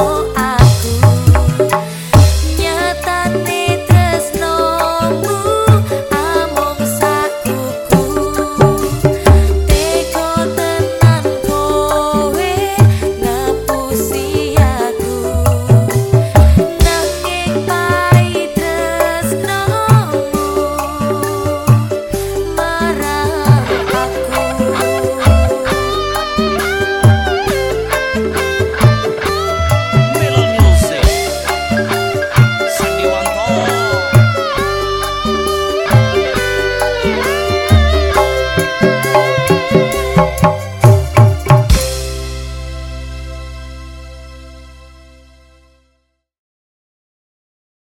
oh.